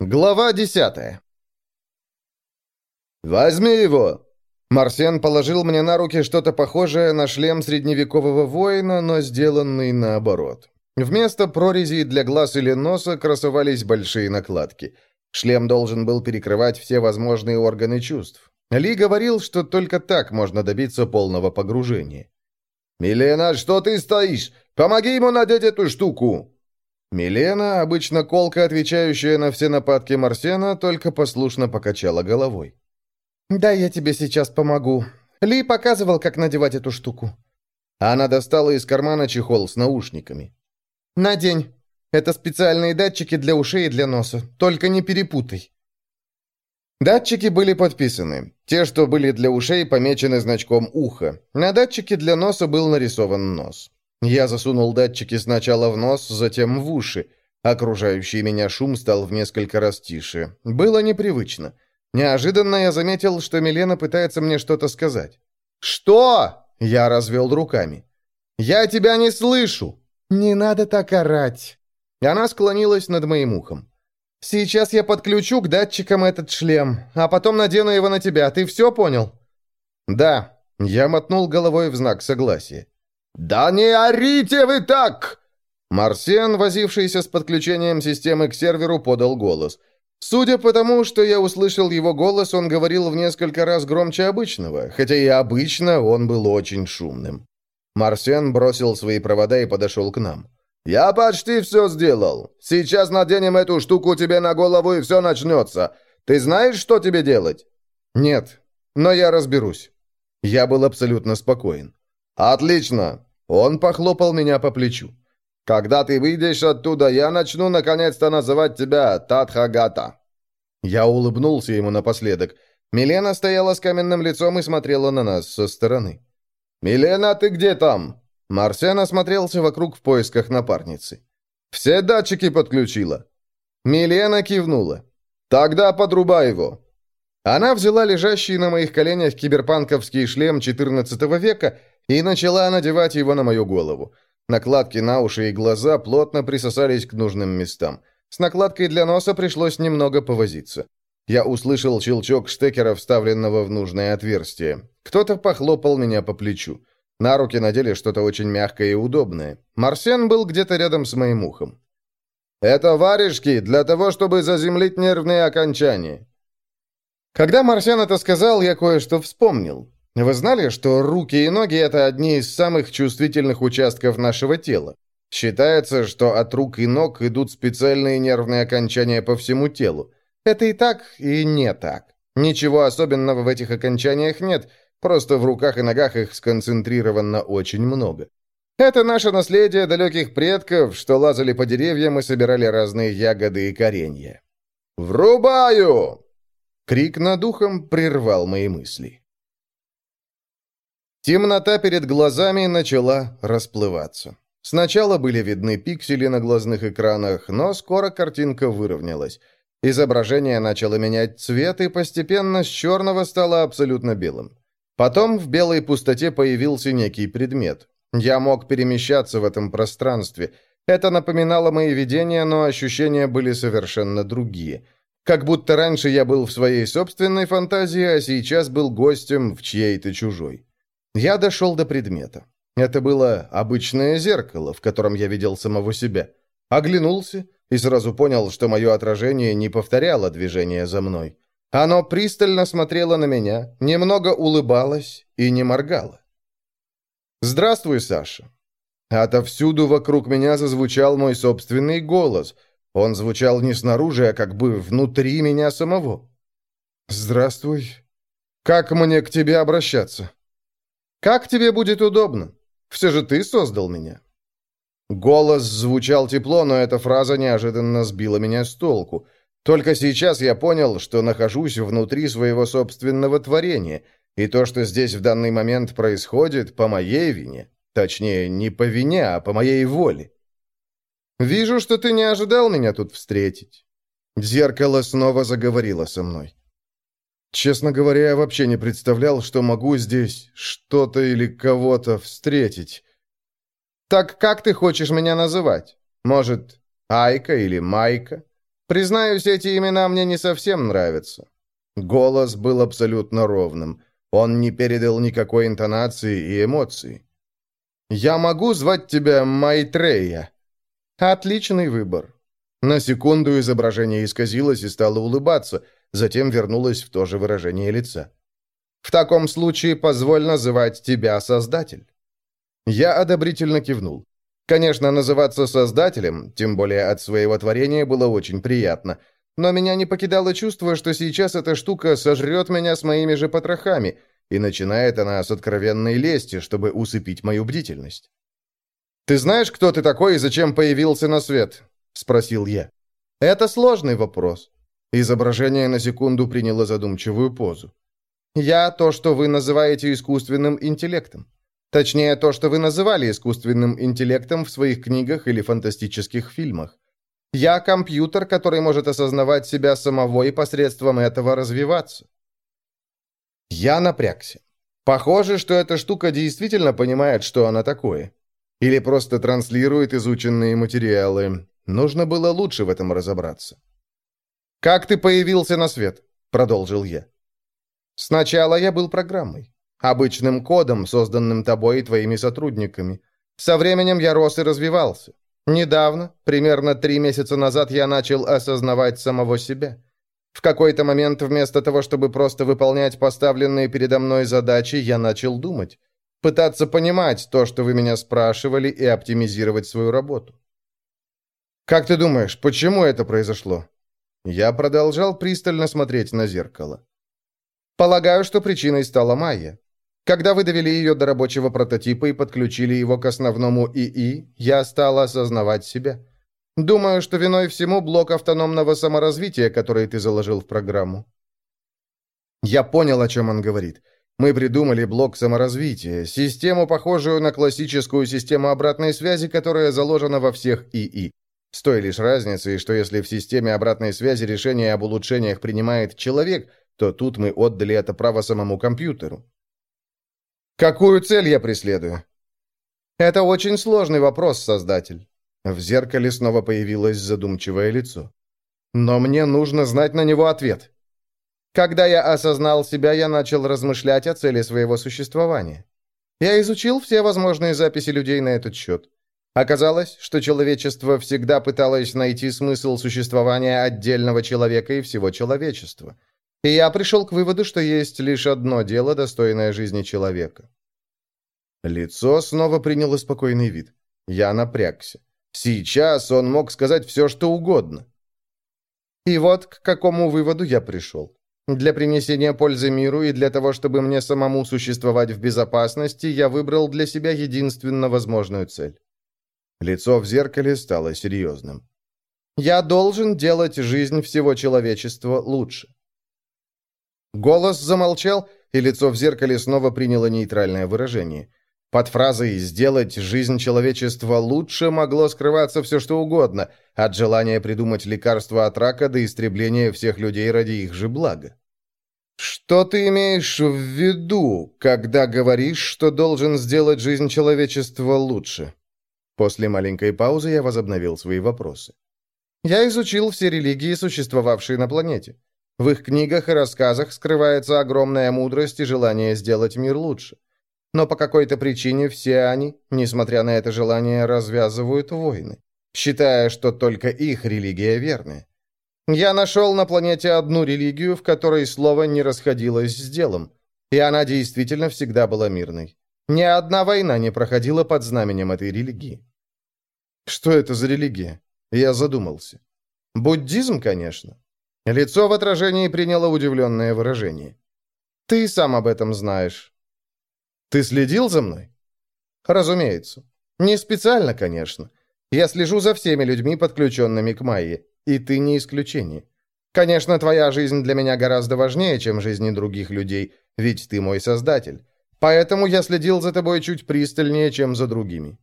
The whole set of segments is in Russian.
Глава десятая. «Возьми его!» Марсиан положил мне на руки что-то похожее на шлем средневекового воина, но сделанный наоборот. Вместо прорезей для глаз или носа красовались большие накладки. Шлем должен был перекрывать все возможные органы чувств. Ли говорил, что только так можно добиться полного погружения. «Милена, что ты стоишь? Помоги ему надеть эту штуку!» Милена, обычно колко отвечающая на все нападки Марсена, только послушно покачала головой. «Да, я тебе сейчас помогу. Ли показывал, как надевать эту штуку». Она достала из кармана чехол с наушниками. «Надень. Это специальные датчики для ушей и для носа. Только не перепутай». Датчики были подписаны. Те, что были для ушей, помечены значком «ухо». На датчике для носа был нарисован нос. Я засунул датчики сначала в нос, затем в уши. Окружающий меня шум стал в несколько раз тише. Было непривычно. Неожиданно я заметил, что Милена пытается мне что-то сказать. «Что?» — я развел руками. «Я тебя не слышу!» «Не надо так орать!» Она склонилась над моим ухом. «Сейчас я подключу к датчикам этот шлем, а потом надену его на тебя. Ты все понял?» «Да». Я мотнул головой в знак согласия. «Да не орите вы так!» Марсиан, возившийся с подключением системы к серверу, подал голос. Судя по тому, что я услышал его голос, он говорил в несколько раз громче обычного, хотя и обычно он был очень шумным. Марсиан бросил свои провода и подошел к нам. «Я почти все сделал. Сейчас наденем эту штуку тебе на голову, и все начнется. Ты знаешь, что тебе делать?» «Нет, но я разберусь». Я был абсолютно спокоен. «Отлично. Он похлопал меня по плечу. «Когда ты выйдешь оттуда, я начну наконец-то называть тебя Татхагата». Я улыбнулся ему напоследок. Милена стояла с каменным лицом и смотрела на нас со стороны. «Милена, ты где там?» Марсиан осмотрелся вокруг в поисках напарницы. «Все датчики подключила». Милена кивнула. «Тогда подрубай его». Она взяла лежащий на моих коленях киберпанковский шлем XIV века и начала надевать его на мою голову. Накладки на уши и глаза плотно присосались к нужным местам. С накладкой для носа пришлось немного повозиться. Я услышал щелчок штекера, вставленного в нужное отверстие. Кто-то похлопал меня по плечу. На руки надели что-то очень мягкое и удобное. Марсен был где-то рядом с моим ухом. «Это варежки для того, чтобы заземлить нервные окончания». Когда Марсен это сказал, я кое-что вспомнил. Вы знали, что руки и ноги – это одни из самых чувствительных участков нашего тела? Считается, что от рук и ног идут специальные нервные окончания по всему телу. Это и так, и не так. Ничего особенного в этих окончаниях нет, просто в руках и ногах их сконцентрировано очень много. Это наше наследие далеких предков, что лазали по деревьям и собирали разные ягоды и коренья. «Врубаю!» Крик над ухом прервал мои мысли. Темнота перед глазами начала расплываться. Сначала были видны пиксели на глазных экранах, но скоро картинка выровнялась. Изображение начало менять цвет и постепенно с черного стало абсолютно белым. Потом в белой пустоте появился некий предмет. Я мог перемещаться в этом пространстве. Это напоминало мои видения, но ощущения были совершенно другие. Как будто раньше я был в своей собственной фантазии, а сейчас был гостем в чьей-то чужой. Я дошел до предмета. Это было обычное зеркало, в котором я видел самого себя. Оглянулся и сразу понял, что мое отражение не повторяло движение за мной. Оно пристально смотрело на меня, немного улыбалось и не моргало. «Здравствуй, Саша». Отовсюду вокруг меня зазвучал мой собственный голос. Он звучал не снаружи, а как бы внутри меня самого. «Здравствуй. Как мне к тебе обращаться?» Как тебе будет удобно? Все же ты создал меня». Голос звучал тепло, но эта фраза неожиданно сбила меня с толку. Только сейчас я понял, что нахожусь внутри своего собственного творения, и то, что здесь в данный момент происходит, по моей вине. Точнее, не по вине, а по моей воле. «Вижу, что ты не ожидал меня тут встретить». Зеркало снова заговорило со мной. Честно говоря, я вообще не представлял, что могу здесь что-то или кого-то встретить. Так как ты хочешь меня называть? Может, Айка или Майка? Признаюсь, эти имена мне не совсем нравятся». Голос был абсолютно ровным. Он не передал никакой интонации и эмоции. «Я могу звать тебя Майтрея?» «Отличный выбор». На секунду изображение исказилось и стало улыбаться, затем вернулось в то же выражение лица. «В таком случае позволь называть тебя Создатель». Я одобрительно кивнул. Конечно, называться Создателем, тем более от своего творения, было очень приятно – но меня не покидало чувство, что сейчас эта штука сожрет меня с моими же потрохами, и начинает она с откровенной лести, чтобы усыпить мою бдительность. «Ты знаешь, кто ты такой и зачем появился на свет?» — спросил я. «Это сложный вопрос». Изображение на секунду приняло задумчивую позу. «Я то, что вы называете искусственным интеллектом. Точнее, то, что вы называли искусственным интеллектом в своих книгах или фантастических фильмах. Я компьютер, который может осознавать себя самого и посредством этого развиваться. Я напрягся. Похоже, что эта штука действительно понимает, что она такое. Или просто транслирует изученные материалы. Нужно было лучше в этом разобраться. «Как ты появился на свет?» — продолжил я. «Сначала я был программой. Обычным кодом, созданным тобой и твоими сотрудниками. Со временем я рос и развивался. Недавно, примерно три месяца назад, я начал осознавать самого себя. В какой-то момент, вместо того, чтобы просто выполнять поставленные передо мной задачи, я начал думать. Пытаться понимать то, что вы меня спрашивали, и оптимизировать свою работу. «Как ты думаешь, почему это произошло?» Я продолжал пристально смотреть на зеркало. «Полагаю, что причиной стала Майя. Когда вы довели ее до рабочего прототипа и подключили его к основному ИИ, я стал осознавать себя. Думаю, что виной всему блок автономного саморазвития, который ты заложил в программу. Я понял, о чем он говорит. Мы придумали блок саморазвития, систему, похожую на классическую систему обратной связи, которая заложена во всех ИИ. С той лишь разницей, что если в системе обратной связи решение об улучшениях принимает человек, то тут мы отдали это право самому компьютеру. Какую цель я преследую? Это очень сложный вопрос, Создатель. В зеркале снова появилось задумчивое лицо. Но мне нужно знать на него ответ. Когда я осознал себя, я начал размышлять о цели своего существования. Я изучил все возможные записи людей на этот счет. Оказалось, что человечество всегда пыталось найти смысл существования отдельного человека и всего человечества – и я пришел к выводу, что есть лишь одно дело, достойное жизни человека. Лицо снова приняло спокойный вид. Я напрягся. Сейчас он мог сказать все, что угодно. И вот к какому выводу я пришел. Для принесения пользы миру и для того, чтобы мне самому существовать в безопасности, я выбрал для себя единственно возможную цель. Лицо в зеркале стало серьезным. Я должен делать жизнь всего человечества лучше. Голос замолчал, и лицо в зеркале снова приняло нейтральное выражение. Под фразой «сделать жизнь человечества лучше» могло скрываться все что угодно, от желания придумать лекарство от рака до истребления всех людей ради их же блага. «Что ты имеешь в виду, когда говоришь, что должен сделать жизнь человечества лучше?» После маленькой паузы я возобновил свои вопросы. «Я изучил все религии, существовавшие на планете. В их книгах и рассказах скрывается огромная мудрость и желание сделать мир лучше. Но по какой-то причине все они, несмотря на это желание, развязывают войны, считая, что только их религия верная. Я нашел на планете одну религию, в которой слово не расходилось с делом, и она действительно всегда была мирной. Ни одна война не проходила под знаменем этой религии. Что это за религия? Я задумался. Буддизм, конечно. Лицо в отражении приняло удивленное выражение. «Ты сам об этом знаешь». «Ты следил за мной?» «Разумеется. Не специально, конечно. Я слежу за всеми людьми, подключенными к Майе, и ты не исключение. Конечно, твоя жизнь для меня гораздо важнее, чем жизни других людей, ведь ты мой создатель. Поэтому я следил за тобой чуть пристальнее, чем за другими».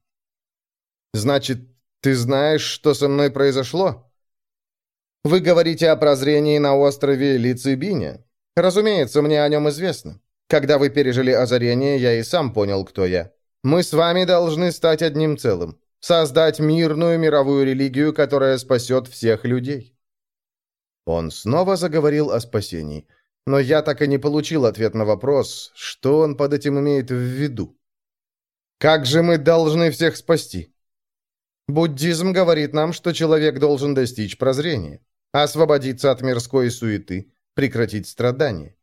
«Значит, ты знаешь, что со мной произошло?» Вы говорите о прозрении на острове Лицебине? Разумеется, мне о нем известно. Когда вы пережили озарение, я и сам понял, кто я. Мы с вами должны стать одним целым. Создать мирную мировую религию, которая спасет всех людей. Он снова заговорил о спасении. Но я так и не получил ответ на вопрос, что он под этим имеет в виду. Как же мы должны всех спасти? Буддизм говорит нам, что человек должен достичь прозрения, освободиться от мирской суеты, прекратить страдания.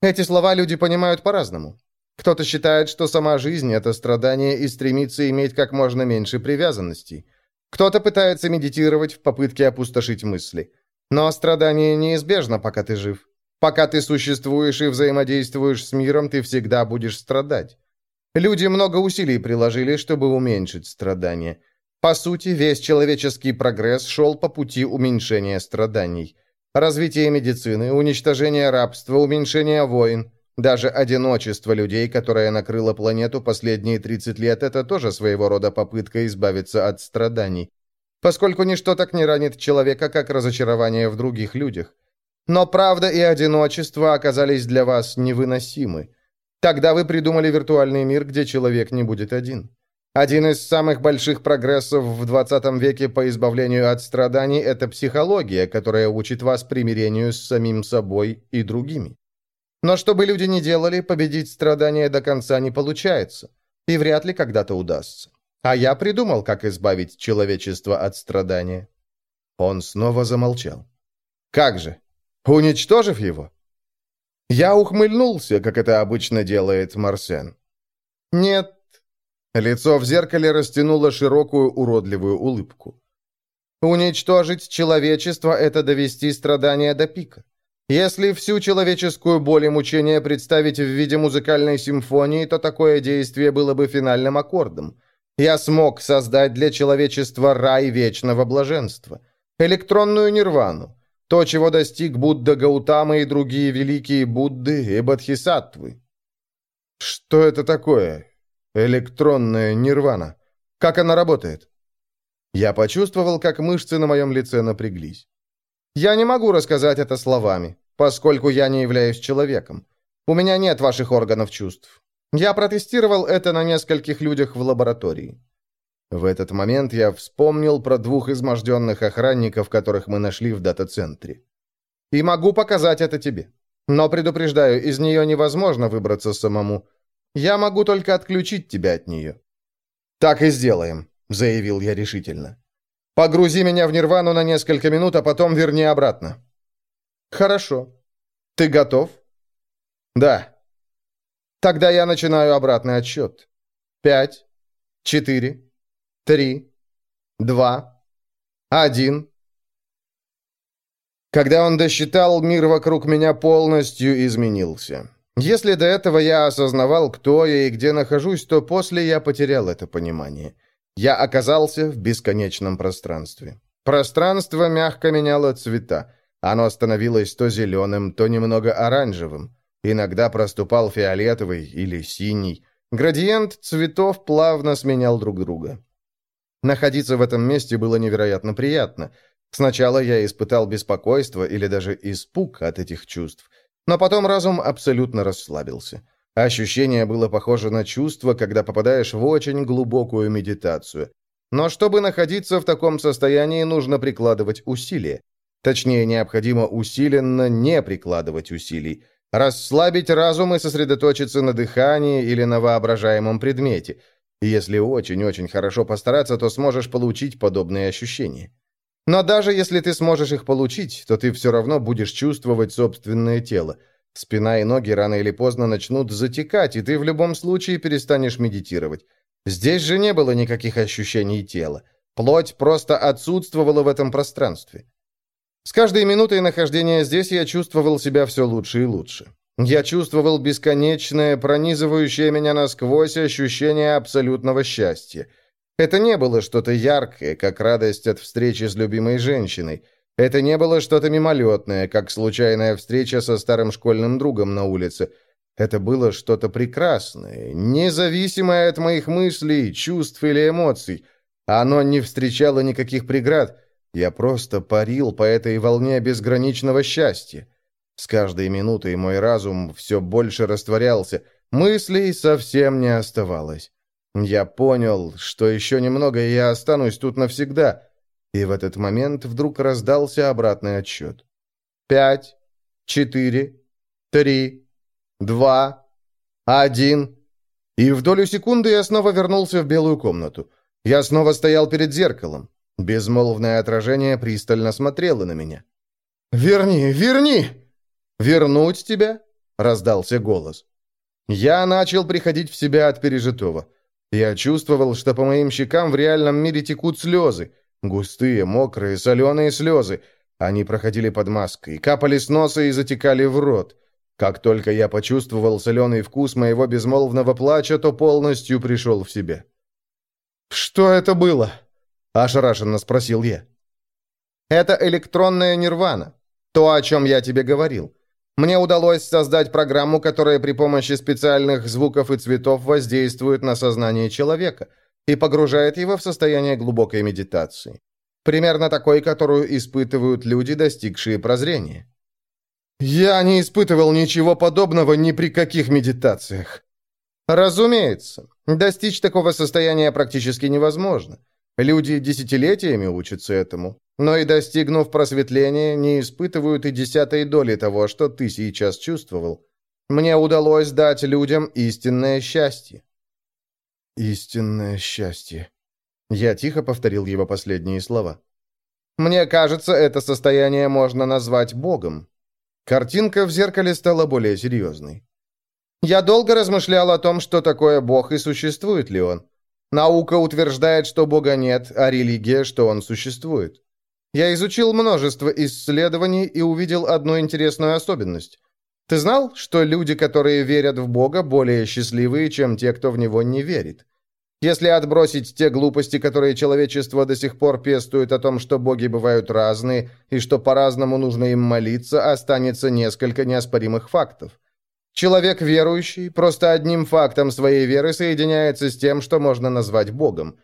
Эти слова люди понимают по-разному. Кто-то считает, что сама жизнь – это страдание и стремится иметь как можно меньше привязанностей. Кто-то пытается медитировать в попытке опустошить мысли. Но страдание неизбежно, пока ты жив. Пока ты существуешь и взаимодействуешь с миром, ты всегда будешь страдать. Люди много усилий приложили, чтобы уменьшить страдания. По сути, весь человеческий прогресс шел по пути уменьшения страданий. Развитие медицины, уничтожение рабства, уменьшение войн, даже одиночество людей, которое накрыло планету последние 30 лет, это тоже своего рода попытка избавиться от страданий. Поскольку ничто так не ранит человека, как разочарование в других людях. Но правда и одиночество оказались для вас невыносимы. Тогда вы придумали виртуальный мир, где человек не будет один. Один из самых больших прогрессов в 20 веке по избавлению от страданий – это психология, которая учит вас примирению с самим собой и другими. Но что бы люди ни делали, победить страдания до конца не получается. И вряд ли когда-то удастся. А я придумал, как избавить человечество от страдания. Он снова замолчал. Как же? Уничтожив его? Я ухмыльнулся, как это обычно делает Марсен. Нет, Лицо в зеркале растянуло широкую уродливую улыбку. Уничтожить человечество – это довести страдания до пика. Если всю человеческую боль и мучение представить в виде музыкальной симфонии, то такое действие было бы финальным аккордом. Я смог создать для человечества рай вечного блаженства. Электронную нирвану. То, чего достиг Будда Гаутама и другие великие Будды и Бодхисаттвы. Что это такое? Электронная нирвана. Как она работает? Я почувствовал, как мышцы на моем лице напряглись. Я не могу рассказать это словами, поскольку я не являюсь человеком. У меня нет ваших органов чувств. Я протестировал это на нескольких людях в лаборатории. В этот момент я вспомнил про двух изможденных охранников, которых мы нашли в дата-центре. И могу показать это тебе. Но предупреждаю, из нее невозможно выбраться самому. Я могу только отключить тебя от нее». «Так и сделаем», — заявил я решительно. «Погрузи меня в нирвану на несколько минут, а потом верни обратно». «Хорошо. Ты готов?» «Да». «Тогда я начинаю обратный отсчет. Пять, четыре, три, два, один». Когда он досчитал, мир вокруг меня полностью изменился. Если до этого я осознавал, кто я и где нахожусь, то после я потерял это понимание. Я оказался в бесконечном пространстве. Пространство мягко меняло цвета. Оно становилось то зеленым, то немного оранжевым. Иногда проступал фиолетовый или синий. Градиент цветов плавно сменял друг друга. Находиться в этом месте было невероятно приятно. Сначала я испытал беспокойство или даже испуг от этих чувств – но потом разум абсолютно расслабился. Ощущение было похоже на чувство, когда попадаешь в очень глубокую медитацию. Но чтобы находиться в таком состоянии, нужно прикладывать усилия. Точнее, необходимо усиленно не прикладывать усилий. Расслабить разум и сосредоточиться на дыхании или на воображаемом предмете. Если очень-очень хорошо постараться, то сможешь получить подобные ощущения. Но даже если ты сможешь их получить, то ты все равно будешь чувствовать собственное тело. Спина и ноги рано или поздно начнут затекать, и ты в любом случае перестанешь медитировать. Здесь же не было никаких ощущений тела. Плоть просто отсутствовала в этом пространстве. С каждой минутой нахождения здесь я чувствовал себя все лучше и лучше. Я чувствовал бесконечное, пронизывающее меня насквозь ощущение абсолютного счастья – это не было что-то яркое, как радость от встречи с любимой женщиной. Это не было что-то мимолетное, как случайная встреча со старым школьным другом на улице. Это было что-то прекрасное, независимое от моих мыслей, чувств или эмоций. Оно не встречало никаких преград. Я просто парил по этой волне безграничного счастья. С каждой минутой мой разум все больше растворялся, мыслей совсем не оставалось. Я понял, что еще немного, и я останусь тут навсегда. И в этот момент вдруг раздался обратный отсчет. пять, четыре, три, два, один. И в долю секунды я снова вернулся в белую комнату. Я снова стоял перед зеркалом. Безмолвное отражение пристально смотрело на меня. «Верни, верни!» «Вернуть тебя?» — раздался голос. Я начал приходить в себя от пережитого. Я чувствовал, что по моим щекам в реальном мире текут слезы. Густые, мокрые, соленые слезы. Они проходили под маской, капали с носа и затекали в рот. Как только я почувствовал соленый вкус моего безмолвного плача, то полностью пришел в себя. «Что это было?» – ошарашенно спросил я. «Это электронная нирвана. То, о чем я тебе говорил. Мне удалось создать программу, которая при помощи специальных звуков и цветов воздействует на сознание человека и погружает его в состояние глубокой медитации. Примерно такой, которую испытывают люди, достигшие прозрения. Я не испытывал ничего подобного ни при каких медитациях. Разумеется, достичь такого состояния практически невозможно. Люди десятилетиями учатся этому, но и достигнув просветления, не испытывают и десятой доли того, что ты сейчас чувствовал. Мне удалось дать людям истинное счастье. Истинное счастье. Я тихо повторил его последние слова. Мне кажется, это состояние можно назвать Богом. Картинка в зеркале стала более серьезной. Я долго размышлял о том, что такое Бог и существует ли он. Наука утверждает, что Бога нет, а религия, что он существует. Я изучил множество исследований и увидел одну интересную особенность. Ты знал, что люди, которые верят в Бога, более счастливые, чем те, кто в него не верит? Если отбросить те глупости, которые человечество до сих пор пестует о том, что боги бывают разные и что по-разному нужно им молиться, останется несколько неоспоримых фактов. Человек верующий просто одним фактом своей веры соединяется с тем, что можно назвать Богом.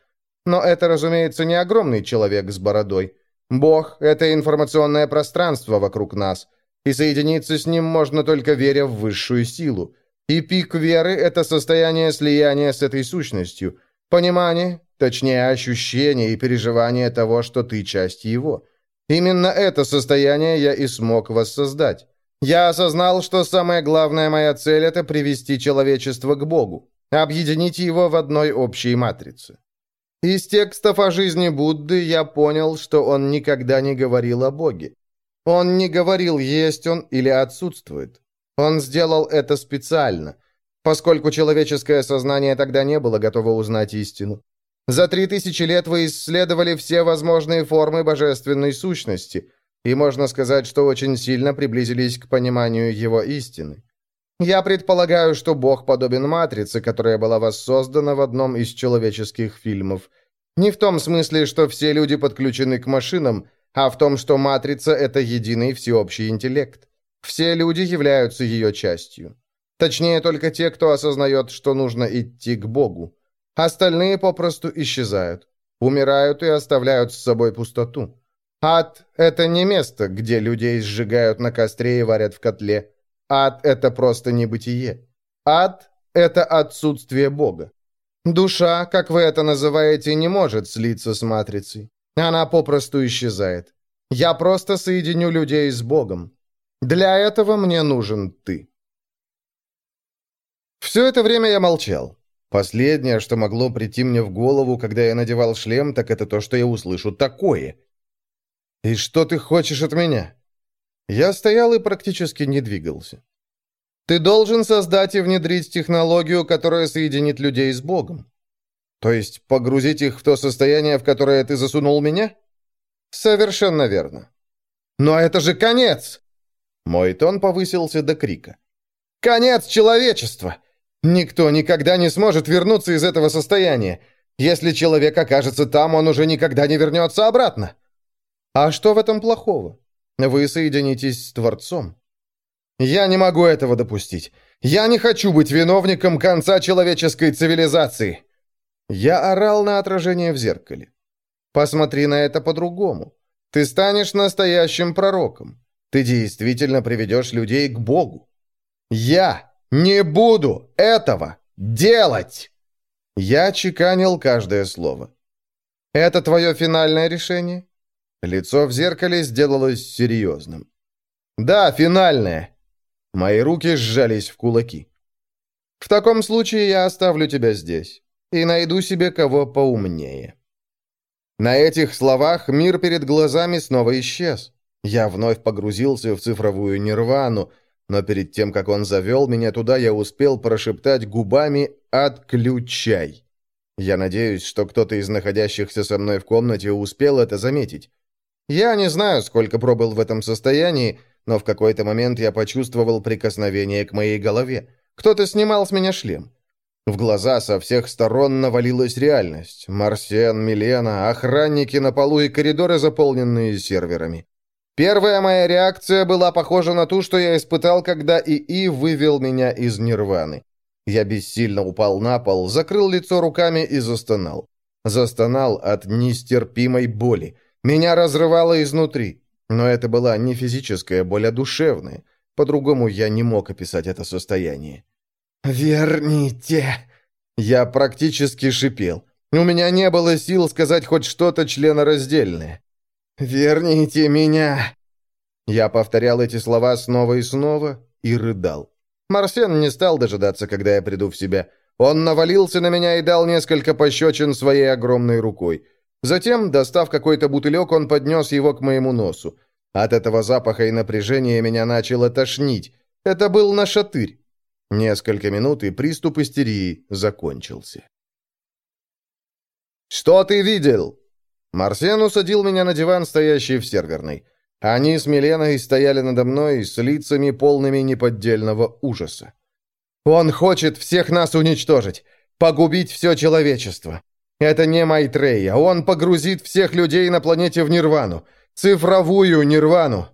Но это, разумеется, не огромный человек с бородой. Бог — это информационное пространство вокруг нас, и соединиться с ним можно только веря в высшую силу. И пик веры — это состояние слияния с этой сущностью, понимание, точнее ощущение и переживание того, что ты часть его. Именно это состояние я и смог воссоздать. Я осознал, что самая главная моя цель – это привести человечество к Богу, объединить его в одной общей матрице. Из текстов о жизни Будды я понял, что он никогда не говорил о Боге. Он не говорил, есть он или отсутствует. Он сделал это специально, поскольку человеческое сознание тогда не было готово узнать истину. За три тысячи лет вы исследовали все возможные формы божественной сущности – и можно сказать, что очень сильно приблизились к пониманию его истины. Я предполагаю, что Бог подобен матрице, которая была воссоздана в одном из человеческих фильмов. Не в том смысле, что все люди подключены к машинам, а в том, что матрица – это единый всеобщий интеллект. Все люди являются ее частью. Точнее, только те, кто осознает, что нужно идти к Богу. Остальные попросту исчезают, умирают и оставляют с собой пустоту. Ад — это не место, где людей сжигают на костре и варят в котле. Ад — это просто небытие. Ад — это отсутствие Бога. Душа, как вы это называете, не может слиться с матрицей. Она попросту исчезает. Я просто соединю людей с Богом. Для этого мне нужен ты. Все это время я молчал. Последнее, что могло прийти мне в голову, когда я надевал шлем, так это то, что я услышу такое — «И что ты хочешь от меня?» Я стоял и практически не двигался. «Ты должен создать и внедрить технологию, которая соединит людей с Богом. То есть погрузить их в то состояние, в которое ты засунул меня?» «Совершенно верно». «Но это же конец!» Мой тон повысился до крика. «Конец человечества! Никто никогда не сможет вернуться из этого состояния. Если человек окажется там, он уже никогда не вернется обратно. А что в этом плохого? Вы соединитесь с Творцом. Я не могу этого допустить. Я не хочу быть виновником конца человеческой цивилизации. Я орал на отражение в зеркале. Посмотри на это по-другому. Ты станешь настоящим пророком. Ты действительно приведешь людей к Богу. Я не буду этого делать. Я чеканил каждое слово. Это твое финальное решение? Лицо в зеркале сделалось серьезным. «Да, финальное!» Мои руки сжались в кулаки. «В таком случае я оставлю тебя здесь и найду себе кого поумнее». На этих словах мир перед глазами снова исчез. Я вновь погрузился в цифровую нирвану, но перед тем, как он завел меня туда, я успел прошептать губами «Отключай». Я надеюсь, что кто-то из находящихся со мной в комнате успел это заметить. Я не знаю, сколько пробыл в этом состоянии, но в какой-то момент я почувствовал прикосновение к моей голове. Кто-то снимал с меня шлем. В глаза со всех сторон навалилась реальность. Марсиан, Милена, охранники на полу и коридоры, заполненные серверами. Первая моя реакция была похожа на ту, что я испытал, когда ИИ вывел меня из нирваны. Я бессильно упал на пол, закрыл лицо руками и застонал. Застонал от нестерпимой боли. Меня разрывало изнутри. Но это была не физическая боль, а душевная. По-другому я не мог описать это состояние. «Верните!» Я практически шипел. У меня не было сил сказать хоть что-то членораздельное. «Верните меня!» Я повторял эти слова снова и снова и рыдал. Марсен не стал дожидаться, когда я приду в себя. Он навалился на меня и дал несколько пощечин своей огромной рукой. Затем, достав какой-то бутылек, он поднес его к моему носу. От этого запаха и напряжения меня начало тошнить. Это был нашатырь. Несколько минут, и приступ истерии закончился. «Что ты видел?» Марсен усадил меня на диван, стоящий в серверной. Они с Миленой стояли надо мной с лицами полными неподдельного ужаса. «Он хочет всех нас уничтожить, погубить все человечество. Это не Майтрея, он погрузит всех людей на планете в нирвану, цифровую нирвану».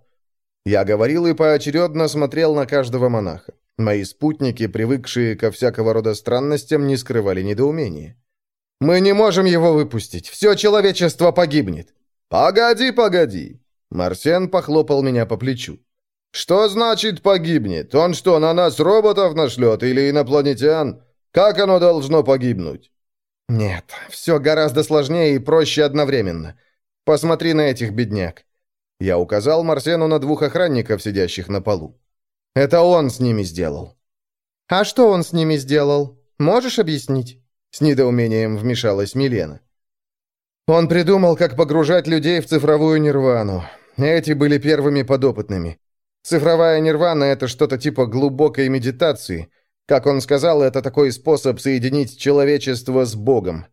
Я говорил и поочередно смотрел на каждого монаха. Мои спутники, привыкшие ко всякого рода странностям, не скрывали недоумения. «Мы не можем его выпустить. Все человечество погибнет». «Погоди, погоди!» Марсен похлопал меня по плечу. «Что значит погибнет? Он что, на нас роботов нашлет или инопланетян? Как оно должно погибнуть?» «Нет, все гораздо сложнее и проще одновременно. Посмотри на этих бедняк». Я указал Марсену на двух охранников, сидящих на полу. Это он с ними сделал». «А что он с ними сделал? Можешь объяснить?» С недоумением вмешалась Милена. «Он придумал, как погружать людей в цифровую нирвану. Эти были первыми подопытными. Цифровая нирвана — это что-то типа глубокой медитации. Как он сказал, это такой способ соединить человечество с Богом.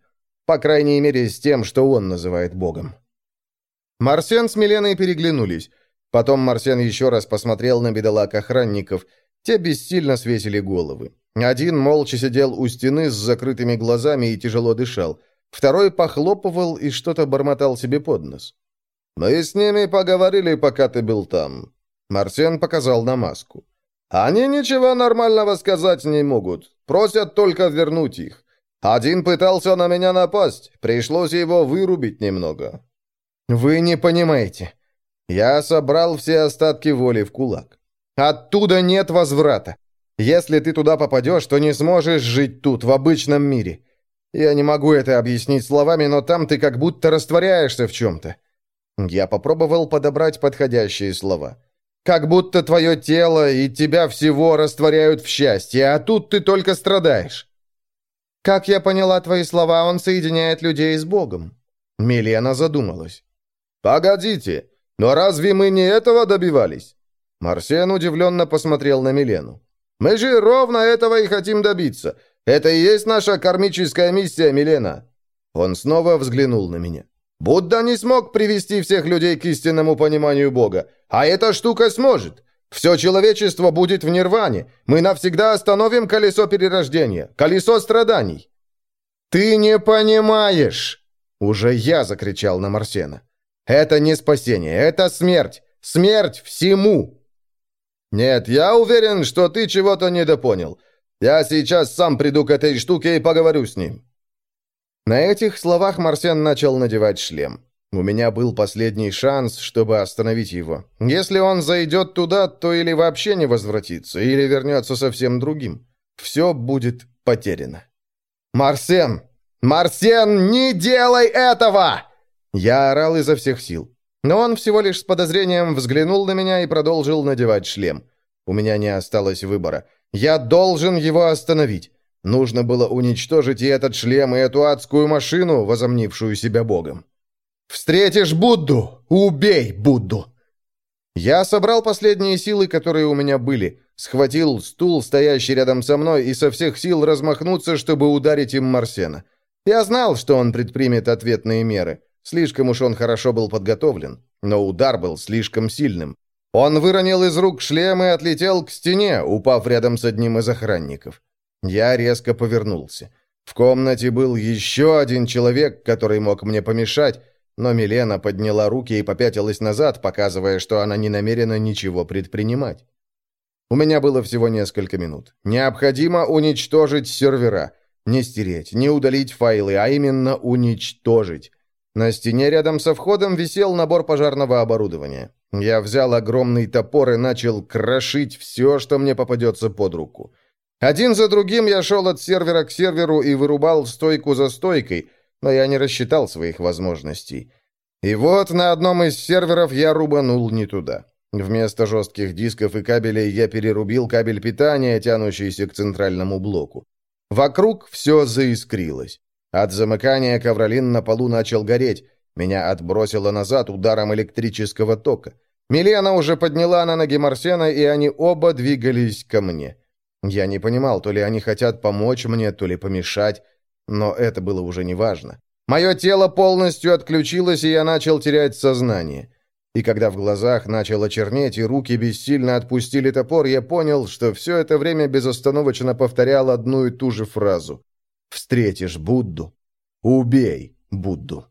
По крайней мере, с тем, что он называет Богом». Марсен с Миленой переглянулись. Потом Марсен еще раз посмотрел на бедолаг охранников. Те бессильно свесили головы. Один молча сидел у стены с закрытыми глазами и тяжело дышал. Второй похлопывал и что-то бормотал себе под нос. «Мы с ними поговорили, пока ты был там». Марсен показал на маску. «Они ничего нормального сказать не могут. Просят только вернуть их. Один пытался на меня напасть. Пришлось его вырубить немного». «Вы не понимаете. Я собрал все остатки воли в кулак. Оттуда нет возврата. Если ты туда попадешь, то не сможешь жить тут, в обычном мире. Я не могу это объяснить словами, но там ты как будто растворяешься в чем-то. Я попробовал подобрать подходящие слова. Как будто твое тело и тебя всего растворяют в счастье, а тут ты только страдаешь. Как я поняла твои слова, он соединяет людей с Богом. Милена задумалась. «Погодите, но разве мы не этого добивались?» Марсиан удивленно посмотрел на Милену. «Мы же ровно этого и хотим добиться. Это и есть наша кармическая миссия, Милена». Он снова взглянул на меня. «Будда не смог привести всех людей к истинному пониманию Бога, а эта штука сможет. Все человечество будет в нирване. Мы навсегда остановим колесо перерождения, колесо страданий». «Ты не понимаешь!» Уже я закричал на Марсена. Это не спасение, это смерть. Смерть всему!» «Нет, я уверен, что ты чего-то недопонял. Я сейчас сам приду к этой штуке и поговорю с ним». На этих словах Марсен начал надевать шлем. У меня был последний шанс, чтобы остановить его. Если он зайдет туда, то или вообще не возвратится, или вернется совсем другим. Все будет потеряно. «Марсен! Марсен, не делай этого!» Я орал изо всех сил. Но он всего лишь с подозрением взглянул на меня и продолжил надевать шлем. У меня не осталось выбора. Я должен его остановить. Нужно было уничтожить и этот шлем, и эту адскую машину, возомнившую себя богом. «Встретишь Будду! Убей Будду!» Я собрал последние силы, которые у меня были, схватил стул, стоящий рядом со мной, и со всех сил размахнуться, чтобы ударить им Марсена. Я знал, что он предпримет ответные меры. Слишком уж он хорошо был подготовлен, но удар был слишком сильным. Он выронил из рук шлем и отлетел к стене, упав рядом с одним из охранников. Я резко повернулся. В комнате был еще один человек, который мог мне помешать, но Милена подняла руки и попятилась назад, показывая, что она не намерена ничего предпринимать. У меня было всего несколько минут. Необходимо уничтожить сервера. Не стереть, не удалить файлы, а именно уничтожить. На стене рядом со входом висел набор пожарного оборудования. Я взял огромный топор и начал крошить все, что мне попадется под руку. Один за другим я шел от сервера к серверу и вырубал стойку за стойкой, но я не рассчитал своих возможностей. И вот на одном из серверов я рубанул не туда. Вместо жестких дисков и кабелей я перерубил кабель питания, тянущийся к центральному блоку. Вокруг все заискрилось. От замыкания ковролин на полу начал гореть. Меня отбросило назад ударом электрического тока. Милена уже подняла на ноги Марсена, и они оба двигались ко мне. Я не понимал, то ли они хотят помочь мне, то ли помешать, но это было уже неважно. Мое тело полностью отключилось, и я начал терять сознание. И когда в глазах начало чернеть, и руки бессильно отпустили топор, я понял, что все это время безостановочно повторял одну и ту же фразу. Встретишь Будду, убей Будду.